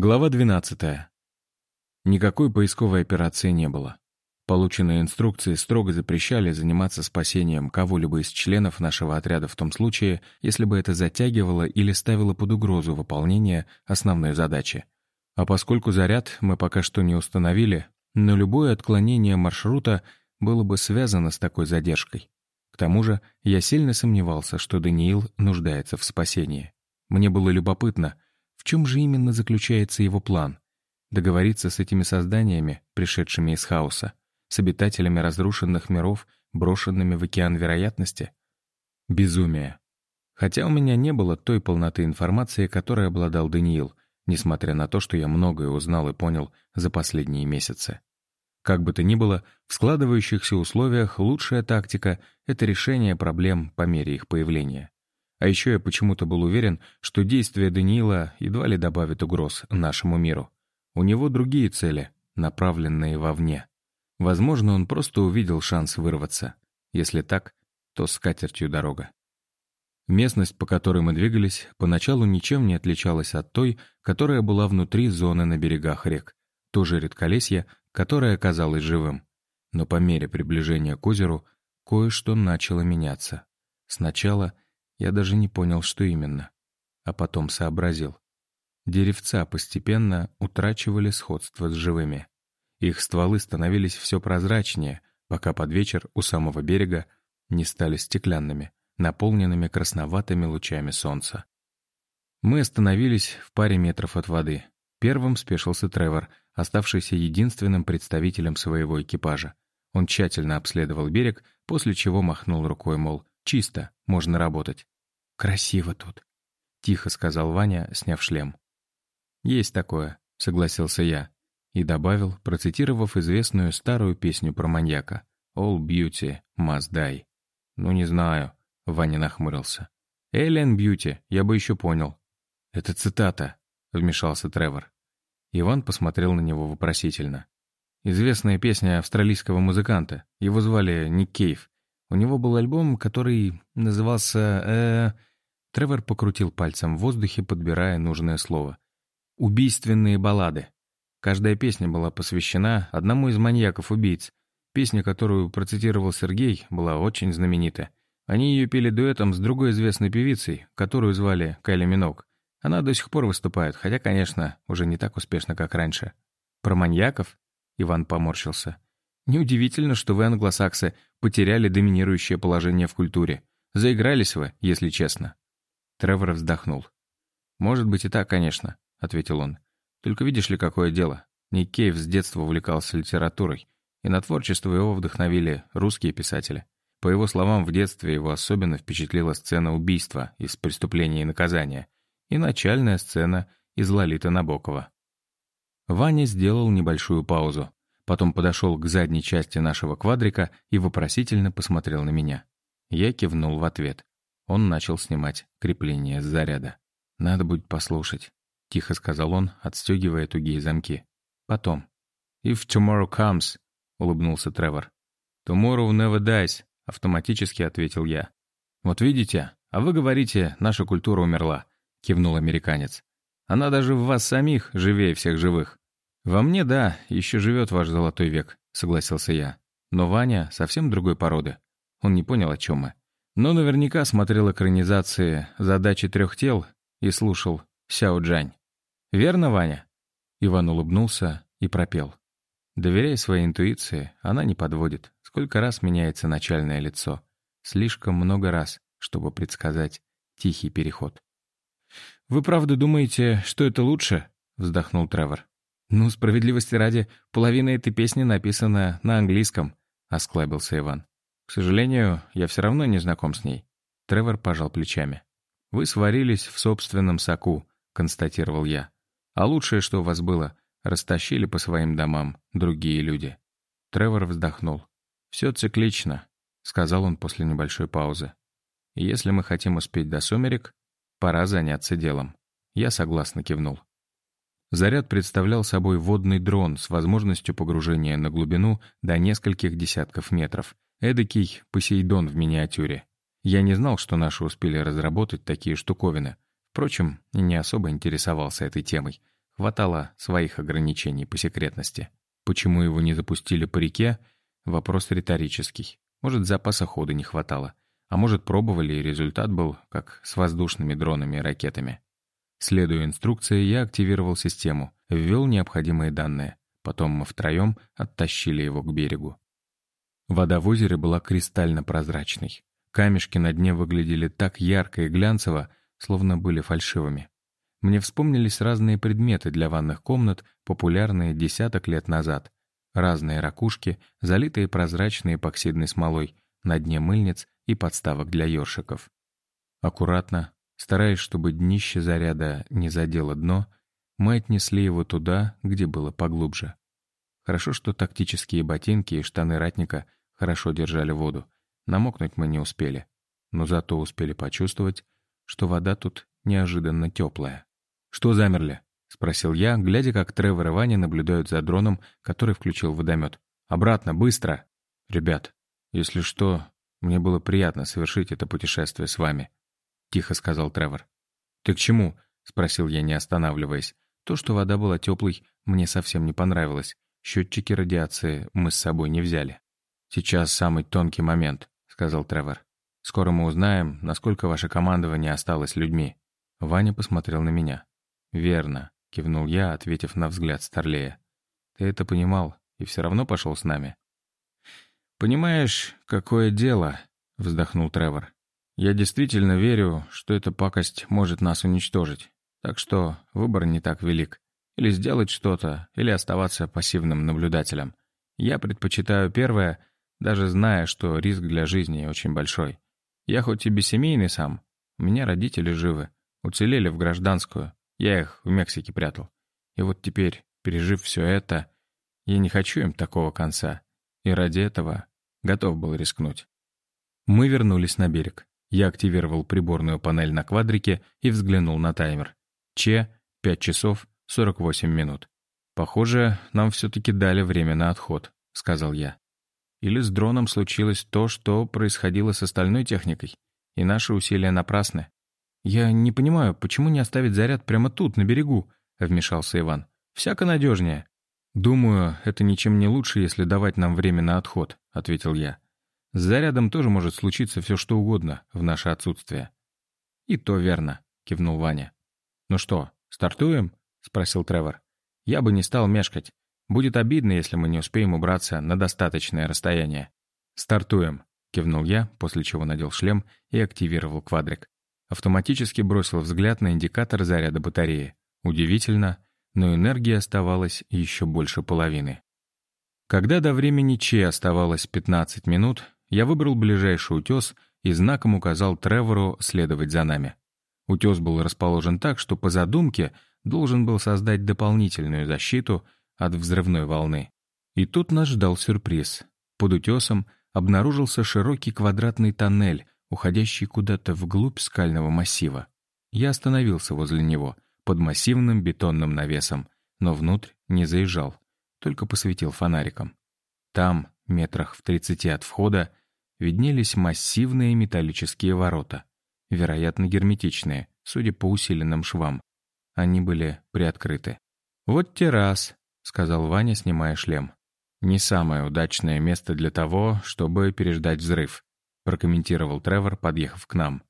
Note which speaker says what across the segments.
Speaker 1: Глава 12. Никакой поисковой операции не было. Полученные инструкции строго запрещали заниматься спасением кого-либо из членов нашего отряда в том случае, если бы это затягивало или ставило под угрозу выполнение основной задачи. А поскольку заряд мы пока что не установили, но любое отклонение маршрута было бы связано с такой задержкой. К тому же я сильно сомневался, что Даниил нуждается в спасении. Мне было любопытно — в чем же именно заключается его план? Договориться с этими созданиями, пришедшими из хаоса, с обитателями разрушенных миров, брошенными в океан вероятности? Безумие. Хотя у меня не было той полноты информации, которой обладал Даниил, несмотря на то, что я многое узнал и понял за последние месяцы. Как бы то ни было, в складывающихся условиях лучшая тактика — это решение проблем по мере их появления. А еще я почему-то был уверен, что действия Даниила едва ли добавят угроз нашему миру. У него другие цели, направленные вовне. Возможно, он просто увидел шанс вырваться. Если так, то с катертью дорога. Местность, по которой мы двигались, поначалу ничем не отличалась от той, которая была внутри зоны на берегах рек. То же редколесье, которое оказалось живым. Но по мере приближения к озеру кое-что начало меняться. Сначала — я даже не понял, что именно. А потом сообразил. Деревца постепенно утрачивали сходство с живыми. Их стволы становились все прозрачнее, пока под вечер у самого берега не стали стеклянными, наполненными красноватыми лучами солнца. Мы остановились в паре метров от воды. Первым спешился Тревор, оставшийся единственным представителем своего экипажа. Он тщательно обследовал берег, после чего махнул рукой, мол, чисто, можно работать. «Красиво тут», — тихо сказал Ваня, сняв шлем. «Есть такое», — согласился я. И добавил, процитировав известную старую песню про маньяка. «All beauty must die». «Ну, не знаю», — Ваня нахмурился. «Alien Beauty, я бы еще понял». «Это цитата», — вмешался Тревор. Иван посмотрел на него вопросительно. Известная песня австралийского музыканта. Его звали Ник Кейв. У него был альбом, который назывался... Э... Тревор покрутил пальцем в воздухе, подбирая нужное слово. «Убийственные баллады». Каждая песня была посвящена одному из маньяков-убийц. Песня, которую процитировал Сергей, была очень знаменита. Они ее пели дуэтом с другой известной певицей, которую звали Кайли Минок. Она до сих пор выступает, хотя, конечно, уже не так успешно, как раньше. «Про маньяков?» Иван поморщился. Неудивительно, что вы, англосаксы, потеряли доминирующее положение в культуре. Заигрались вы, если честно». Тревор вздохнул. «Может быть и так, конечно», — ответил он. «Только видишь ли, какое дело. Ник Кейв с детства увлекался литературой, и на творчество его вдохновили русские писатели. По его словам, в детстве его особенно впечатлила сцена убийства из «Преступления и наказания» и начальная сцена из «Лолиты Набокова». Ваня сделал небольшую паузу. Потом подошел к задней части нашего квадрика и вопросительно посмотрел на меня. Я кивнул в ответ. Он начал снимать крепление с заряда. «Надо будет послушать», — тихо сказал он, отстегивая тугие замки. «Потом». «If tomorrow comes», — улыбнулся Тревор. «Tomorrow never dies», — автоматически ответил я. «Вот видите, а вы говорите, наша культура умерла», — кивнул американец. «Она даже в вас самих живее всех живых. «Во мне, да, еще живет ваш золотой век», — согласился я. Но Ваня совсем другой породы. Он не понял, о чем мы. Но наверняка смотрел экранизации «Задачи трех тел» и слушал «Сяо Джань». «Верно, Ваня?» Иван улыбнулся и пропел. «Доверяй своей интуиции, она не подводит. Сколько раз меняется начальное лицо. Слишком много раз, чтобы предсказать тихий переход». «Вы правда думаете, что это лучше?» — вздохнул Тревор. «Ну, справедливости ради, половина этой песни написана на английском», — осклабился Иван. «К сожалению, я все равно не знаком с ней». Тревор пожал плечами. «Вы сварились в собственном соку», — констатировал я. «А лучшее, что у вас было, растащили по своим домам другие люди». Тревор вздохнул. «Все циклично», — сказал он после небольшой паузы. «Если мы хотим успеть до сумерек, пора заняться делом». Я согласно кивнул. Заряд представлял собой водный дрон с возможностью погружения на глубину до нескольких десятков метров. Эдакий Посейдон в миниатюре. Я не знал, что наши успели разработать такие штуковины. Впрочем, не особо интересовался этой темой. Хватало своих ограничений по секретности. Почему его не запустили по реке? Вопрос риторический. Может, запаса хода не хватало. А может, пробовали, и результат был, как с воздушными дронами и ракетами. Следуя инструкции, я активировал систему, ввел необходимые данные. Потом мы втроем оттащили его к берегу. Вода в озере была кристально прозрачной. Камешки на дне выглядели так ярко и глянцево, словно были фальшивыми. Мне вспомнились разные предметы для ванных комнат, популярные десяток лет назад. Разные ракушки, залитые прозрачной эпоксидной смолой, на дне мыльниц и подставок для ёршиков. Аккуратно, стараясь, чтобы днище заряда не задело дно, мы отнесли его туда, где было поглубже. Хорошо, что тактические ботинки и штаны ратника хорошо держали воду. Намокнуть мы не успели, но зато успели почувствовать, что вода тут неожиданно теплая. «Что замерли?» — спросил я, глядя, как Тревор и Ваня наблюдают за дроном, который включил водомет. «Обратно, быстро!» «Ребят, если что, мне было приятно совершить это путешествие с вами», — тихо сказал Тревор. «Ты к чему?» — спросил я, не останавливаясь. То, что вода была теплой, мне совсем не понравилось. Счетчики радиации мы с собой не взяли. «Сейчас самый тонкий момент», — сказал Тревор. «Скоро мы узнаем, насколько ваше командование осталось людьми». Ваня посмотрел на меня. «Верно», — кивнул я, ответив на взгляд Старлея. «Ты это понимал и все равно пошел с нами?» «Понимаешь, какое дело?» — вздохнул Тревор. «Я действительно верю, что эта пакость может нас уничтожить. Так что выбор не так велик. Или сделать что-то, или оставаться пассивным наблюдателем. Я предпочитаю первое, даже зная, что риск для жизни очень большой. Я хоть и бессемейный сам, у меня родители живы, уцелели в гражданскую, я их в Мексике прятал. И вот теперь, пережив все это, я не хочу им такого конца. И ради этого готов был рискнуть. Мы вернулись на берег. Я активировал приборную панель на квадрике и взглянул на таймер. Че, 5 часов 48 минут. «Похоже, нам все-таки дали время на отход», — сказал я. «Или с дроном случилось то, что происходило с остальной техникой, и наши усилия напрасны». «Я не понимаю, почему не оставить заряд прямо тут, на берегу?» — вмешался Иван. «Всяко надежнее». «Думаю, это ничем не лучше, если давать нам время на отход», — ответил я. «С зарядом тоже может случиться все что угодно в наше отсутствие». «И то верно», — кивнул Ваня. «Ну что, стартуем?» — спросил Тревор. «Я бы не стал мешкать. Будет обидно, если мы не успеем убраться на достаточное расстояние». «Стартуем», — кивнул я, после чего надел шлем и активировал квадрик. Автоматически бросил взгляд на индикатор заряда батареи. Удивительно, но энергии оставалось еще больше половины. Когда до времени Че оставалось 15 минут, я выбрал ближайший утес и знаком указал Тревору следовать за нами. Утес был расположен так, что по задумке должен был создать дополнительную защиту от взрывной волны. И тут нас ждал сюрприз. Под утесом обнаружился широкий квадратный тоннель, уходящий куда-то вглубь скального массива. Я остановился возле него — под массивным бетонным навесом, но внутрь не заезжал, только посветил фонариком. Там, метрах в тридцати от входа, виднелись массивные металлические ворота, вероятно, герметичные, судя по усиленным швам. Они были приоткрыты. «Вот террас», — сказал Ваня, снимая шлем. «Не самое удачное место для того, чтобы переждать взрыв», — прокомментировал Тревор, подъехав к нам.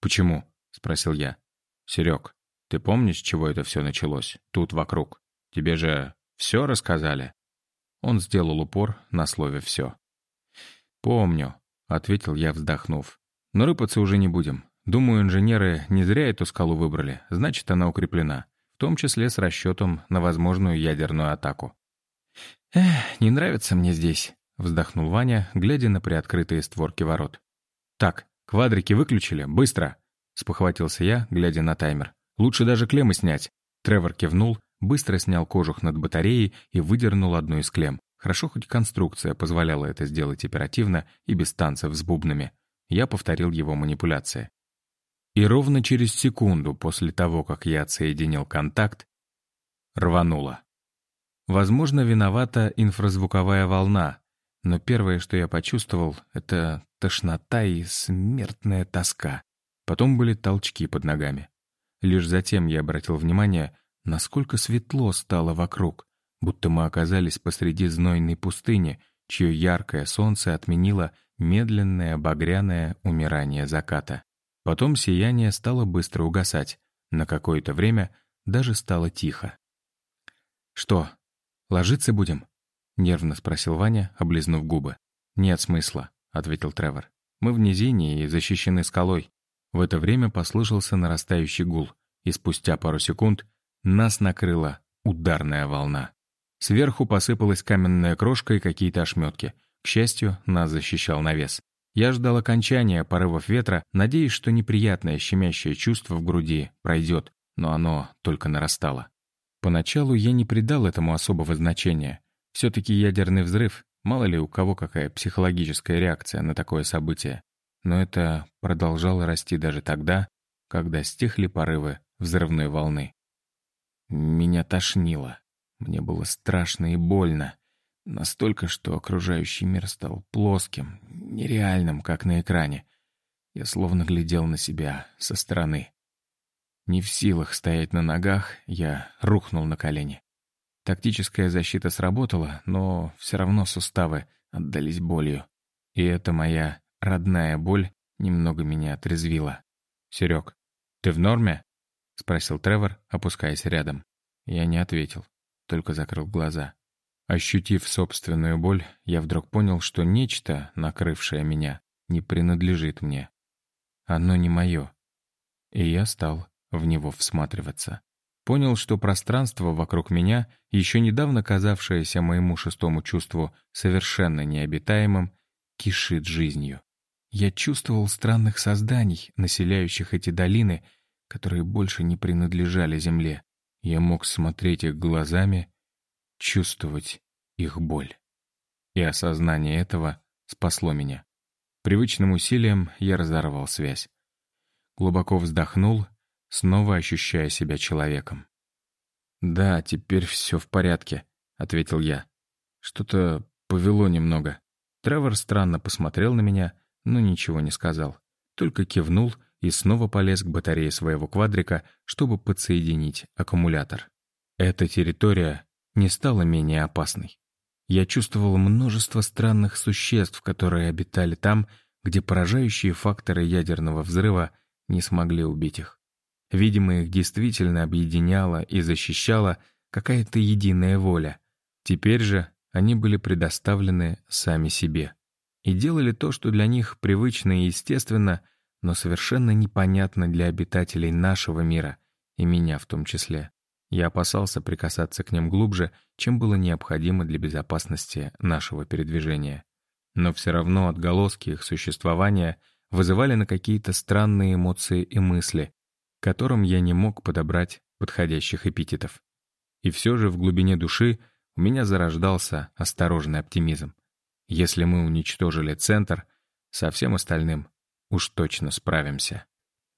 Speaker 1: «Почему?» — спросил я. «Серег, ты помнишь, чего это все началось? Тут вокруг. Тебе же все рассказали?» Он сделал упор на слове «все». «Помню», — ответил я, вздохнув. «Но рыпаться уже не будем. Думаю, инженеры не зря эту скалу выбрали. Значит, она укреплена. В том числе с расчетом на возможную ядерную атаку». «Эх, не нравится мне здесь», — вздохнул Ваня, глядя на приоткрытые створки ворот. «Так, квадрики выключили, быстро!» — спохватился я, глядя на таймер. Лучше даже клеммы снять». Тревор кивнул, быстро снял кожух над батареей и выдернул одну из клемм. Хорошо хоть конструкция позволяла это сделать оперативно и без танцев с бубнами. Я повторил его манипуляции. И ровно через секунду после того, как я отсоединил контакт, рвануло. Возможно, виновата инфразвуковая волна, но первое, что я почувствовал, это тошнота и смертная тоска. Потом были толчки под ногами. Лишь затем я обратил внимание, насколько светло стало вокруг, будто мы оказались посреди знойной пустыни, чье яркое солнце отменило медленное багряное умирание заката. Потом сияние стало быстро угасать. На какое-то время даже стало тихо. «Что, ложиться будем?» — нервно спросил Ваня, облизнув губы. «Нет смысла», — ответил Тревор. «Мы в низине и защищены скалой». В это время послышался нарастающий гул, и спустя пару секунд нас накрыла ударная волна. Сверху посыпалась каменная крошка и какие-то ошметки. К счастью, нас защищал навес. Я ждал окончания порывов ветра, надеясь, что неприятное щемящее чувство в груди пройдет, но оно только нарастало. Поначалу я не придал этому особого значения. Все-таки ядерный взрыв, мало ли у кого какая психологическая реакция на такое событие. Но это продолжало расти даже тогда, когда стихли порывы взрывной волны. Меня тошнило. Мне было страшно и больно. Настолько, что окружающий мир стал плоским, нереальным, как на экране. Я словно глядел на себя со стороны. Не в силах стоять на ногах, я рухнул на колени. Тактическая защита сработала, но все равно суставы отдались болью. И эта моя родная боль немного меня отрезвила. «Серег, ты в норме?» — спросил Тревор, опускаясь рядом. Я не ответил, только закрыл глаза. Ощутив собственную боль, я вдруг понял, что нечто, накрывшее меня, не принадлежит мне. Оно не мое. И я стал в него всматриваться. Понял, что пространство вокруг меня, еще недавно казавшееся моему шестому чувству совершенно необитаемым, кишит жизнью. Я чувствовал странных созданий, населяющих эти долины, которые больше не принадлежали земле. Я мог смотреть их глазами чувствовать их боль. И осознание этого спасло меня. Привычным усилием я разорвал связь. Глубоко вздохнул, снова ощущая себя человеком. «Да, теперь все в порядке», — ответил я. Что-то повело немного. Тревор странно посмотрел на меня, но ничего не сказал. Только кивнул и снова полез к батарее своего квадрика, чтобы подсоединить аккумулятор. Эта территория не стала менее опасной. Я чувствовал множество странных существ, которые обитали там, где поражающие факторы ядерного взрыва не смогли убить их. Видимо, их действительно объединяла и защищала какая-то единая воля. Теперь же они были предоставлены сами себе. И делали то, что для них привычно и естественно, но совершенно непонятно для обитателей нашего мира, и меня в том числе. Я опасался прикасаться к ним глубже, чем было необходимо для безопасности нашего передвижения. Но все равно отголоски их существования вызывали на какие-то странные эмоции и мысли, которым я не мог подобрать подходящих эпитетов. И все же в глубине души у меня зарождался осторожный оптимизм. Если мы уничтожили центр, со всем остальным уж точно справимся.